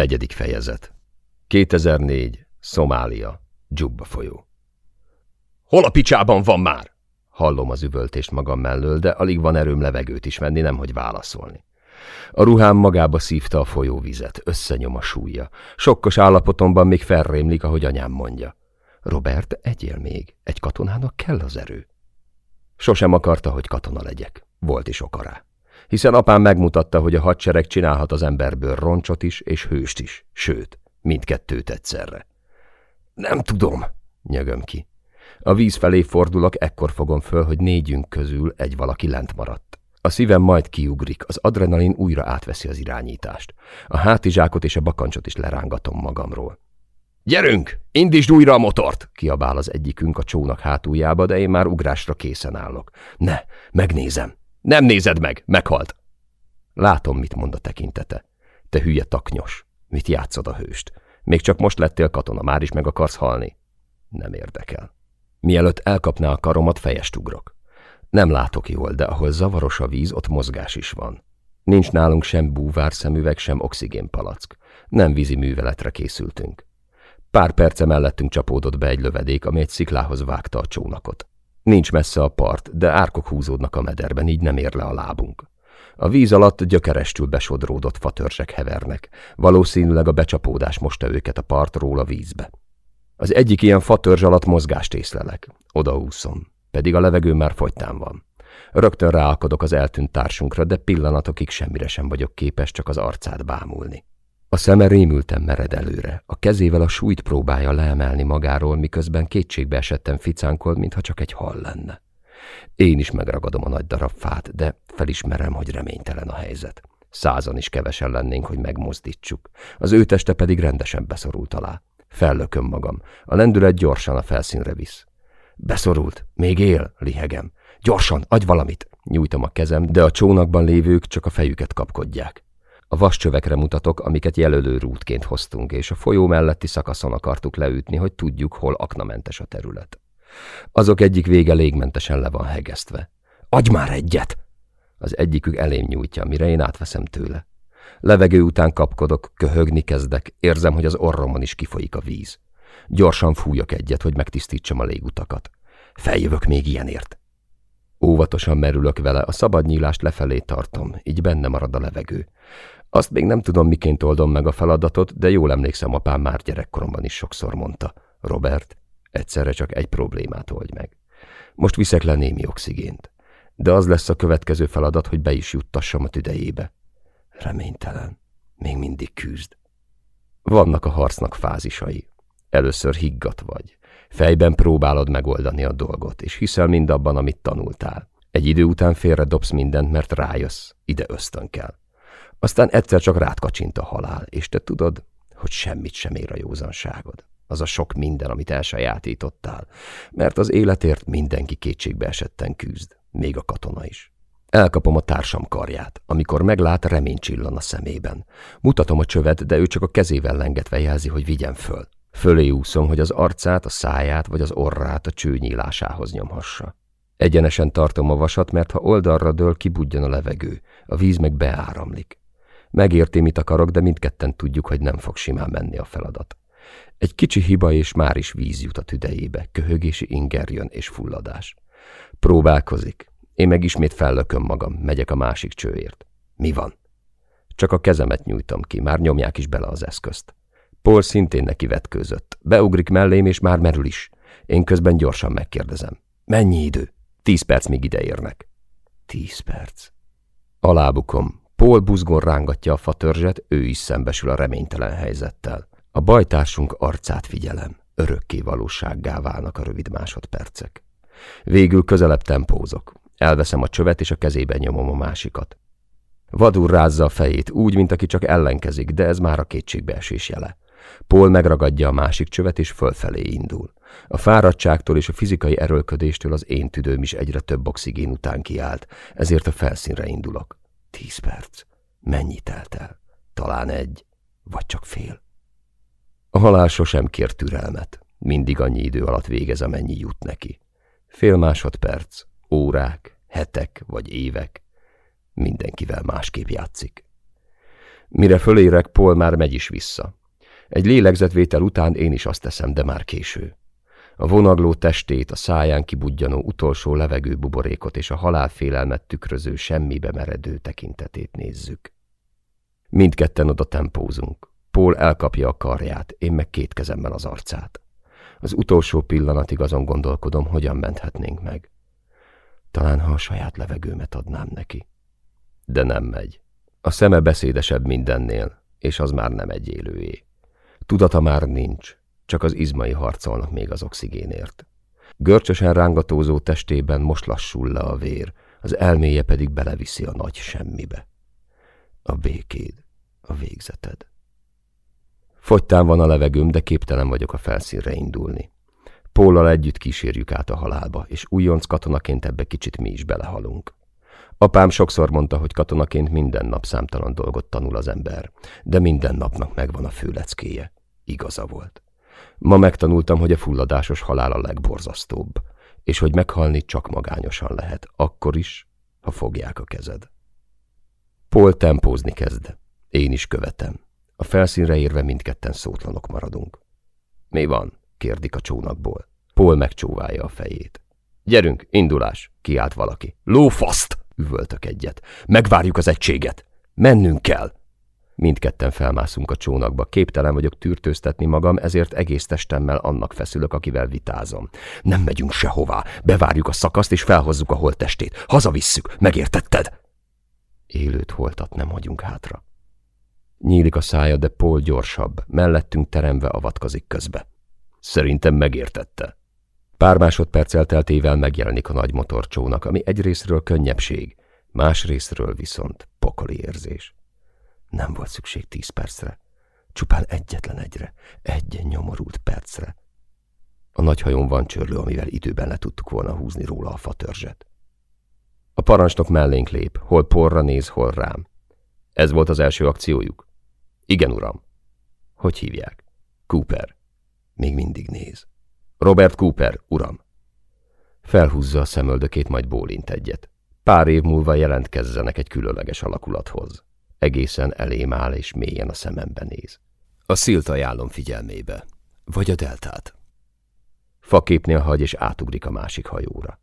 Negyedik fejezet 2004. Szomália. Dzsubba folyó. Hol a picsában van már? Hallom az üvöltést magam mellől, de alig van erőm levegőt is venni, nemhogy válaszolni. A ruhám magába szívta a folyóvizet, összenyom a súlya. Sokkos állapotomban még felrémlik, ahogy anyám mondja. Robert, egyél még, egy katonának kell az erő. Sosem akarta, hogy katona legyek. Volt is oka rá. Hiszen apám megmutatta, hogy a hadsereg csinálhat az emberből roncsot is és hőst is, sőt, mindkettőt egyszerre. Nem tudom, nyögöm ki. A víz felé fordulok, ekkor fogom föl, hogy négyünk közül egy valaki lent maradt. A szívem majd kiugrik, az adrenalin újra átveszi az irányítást. A hátizsákot és a bakancsot is lerángatom magamról. Gyerünk! Indítsd újra a motort! kiabál az egyikünk a csónak hátuljába, de én már ugrásra készen állok. Ne, megnézem! Nem nézed meg, meghalt! Látom, mit mond a tekintete. Te hülye taknyos. Mit játszod a hőst? Még csak most lettél katona, már is meg akarsz halni? Nem érdekel. Mielőtt elkapná a karomat, fejest ugrok. Nem látok jól, de ahol zavaros a víz, ott mozgás is van. Nincs nálunk sem búvár szemüveg, sem oxigénpalack. Nem vízi műveletre készültünk. Pár perce mellettünk csapódott be egy lövedék, ami egy sziklához vágta a csónakot. Nincs messze a part, de árkok húzódnak a mederben, így nem ér le a lábunk. A víz alatt gyökerestül besodródott fatörzsek hevernek. Valószínűleg a becsapódás mosta őket a partról a vízbe. Az egyik ilyen fatörzs alatt mozgást észlelek. Odaúszom, pedig a levegő már fogytán van. Rögtön ráakadok az eltűnt társunkra, de pillanatokig semmire sem vagyok képes csak az arcát bámulni. A szeme rémülten mered előre, a kezével a súlyt próbálja leemelni magáról, miközben kétségbe esetten ficánkol, mintha csak egy hal lenne. Én is megragadom a nagy darab fát, de felismerem, hogy reménytelen a helyzet. Százan is kevesen lennénk, hogy megmozdítsuk. Az ő teste pedig rendesen beszorult alá. Fellököm magam. A lendület gyorsan a felszínre visz. Beszorult. Még él, lihegem. Gyorsan, adj valamit! Nyújtom a kezem, de a csónakban lévők csak a fejüket kapkodják. A vascsövekre mutatok, amiket jelölő rútként hoztunk, és a folyó melletti szakaszon akartuk leütni, hogy tudjuk, hol aknamentes a terület. Azok egyik vége légmentesen le van hegesztve. Adj már egyet! Az egyikük elém nyújtja, mire én átveszem tőle. Levegő után kapkodok, köhögni kezdek, érzem, hogy az orromon is kifolyik a víz. Gyorsan fújok egyet, hogy megtisztítsam a légutakat. Feljövök még ilyenért. Óvatosan merülök vele, a szabad nyílást lefelé tartom, így benne marad a levegő. Azt még nem tudom, miként oldom meg a feladatot, de jól emlékszem, apám már gyerekkoromban is sokszor mondta. Robert, egyszerre csak egy problémát oldj meg. Most viszek le némi oxigént. De az lesz a következő feladat, hogy be is juttassam a tüdejébe. Reménytelen. Még mindig küzd. Vannak a harcnak fázisai. Először higgadt vagy. Fejben próbálod megoldani a dolgot, és hiszel mindabban, amit tanultál. Egy idő után félre dobsz mindent, mert rájössz, ide ösztön kell. Aztán egyszer csak rád kacsint a halál, és te tudod, hogy semmit sem ér a józanságod. Az a sok minden, amit elsajátítottál, mert az életért mindenki kétségbe esetten küzd, még a katona is. Elkapom a társam karját, amikor meglát, remény csillan a szemében. Mutatom a csövet, de ő csak a kezével lengetve jelzi, hogy vigyen föl. Fölé úszom, hogy az arcát, a száját vagy az orrát a cső nyílásához nyomhassa. Egyenesen tartom a vasat, mert ha oldalra dől, kibudjan a levegő, a víz meg beáramlik. Megérti, mit akarok, de mindketten tudjuk, hogy nem fog simán menni a feladat. Egy kicsi hiba, és már is víz jut a tüdejébe, köhögési inger jön és fulladás. Próbálkozik. Én meg ismét fellököm magam, megyek a másik csőért. Mi van? Csak a kezemet nyújtom ki, már nyomják is bele az eszközt. Paul szintén neki vetkőzött. Beugrik mellém, és már merül is. Én közben gyorsan megkérdezem. Mennyi idő? Tíz perc, míg ideérnek. Tíz perc. Alábukom. Paul buzgón rángatja a fatörzset, ő is szembesül a reménytelen helyzettel. A bajtársunk arcát figyelem. Örökké valósággá válnak a rövid másodpercek. Végül közelebb tempózok. Elveszem a csövet, és a kezében nyomom a másikat. Vadul rázza a fejét, úgy, mint aki csak ellenkezik, de ez már a kétségbeesés jele. Paul megragadja a másik csövet, és fölfelé indul. A fáradtságtól és a fizikai erőlködéstől az én tüdőm is egyre több oxigén után kiállt, ezért a felszínre indulok. Tíz perc. Mennyi telt el? Talán egy, vagy csak fél. A halál sosem kér türelmet. Mindig annyi idő alatt végez, amennyi jut neki. Fél másodperc, órák, hetek vagy évek. Mindenkivel másképp játszik. Mire fölérek, Paul már megy is vissza. Egy lélegzetvétel után én is azt teszem, de már késő. A vonagló testét, a száján kibudjanó utolsó levegő buborékot és a halálfélelmet tükröző semmibe meredő tekintetét nézzük. Mindketten oda tempózunk. Paul elkapja a karját, én meg két kezemmel az arcát. Az utolsó pillanatig azon gondolkodom, hogyan menthetnénk meg. Talán, ha a saját levegőmet adnám neki. De nem megy. A szeme beszédesebb mindennél, és az már nem egy élőé. Tudata már nincs, csak az izmai harcolnak még az oxigénért. Görcsösen rángatózó testében most lassul le a vér, az elméje pedig beleviszi a nagy semmibe. A békéd, a végzeted. Fogytán van a levegőm, de képtelen vagyok a felszínre indulni. Póllal együtt kísérjük át a halálba, és újonc katonaként ebbe kicsit mi is belehalunk. Apám sokszor mondta, hogy katonaként minden nap számtalan dolgot tanul az ember, de minden napnak megvan a főleckéje. Igaza volt. Ma megtanultam, hogy a fulladásos halál a legborzasztóbb, és hogy meghalni csak magányosan lehet, akkor is, ha fogják a kezed. Paul tempózni kezd. Én is követem. A felszínre érve mindketten szótlanok maradunk. Mi van? kérdik a csónakból. Paul megcsóválja a fejét. Gyerünk, indulás, kiált valaki. Lófaszt! üvöltök egyet. Megvárjuk az egységet. Mennünk kell. Mindketten felmászunk a csónakba. Képtelen vagyok tűrtőztetni magam, ezért egész testemmel annak feszülök, akivel vitázom. Nem megyünk sehová. Bevárjuk a szakaszt, és felhozzuk a holttestét. Hazavisszük. Megértetted? Élőt holtat nem hagyunk hátra. Nyílik a szája, de Paul gyorsabb, mellettünk teremve avatkozik közbe. Szerintem megértette. Pár másodperc elteltével megjelenik a nagy motorcsónak, ami egyrésztről könnyebbség, másrésztről viszont pokoli érzés. Nem volt szükség tíz percre, csupán egyetlen egyre, egy nyomorult percre. A nagy hajón van csörlő, amivel időben le tudtuk volna húzni róla a fatörzset. A parancsnok mellénk lép, hol porra néz, hol rám. Ez volt az első akciójuk? Igen, uram. Hogy hívják? Cooper. Még mindig néz. Robert Cooper, uram. Felhúzza a szemöldökét, majd bólint egyet. Pár év múlva jelentkezzenek egy különleges alakulathoz. Egészen elém áll, és mélyen a szemembe néz. A szilt ajánlom figyelmébe. Vagy a deltát. Faképnél hagy, és átugrik a másik hajóra.